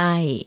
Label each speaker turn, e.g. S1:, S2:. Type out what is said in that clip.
S1: 爱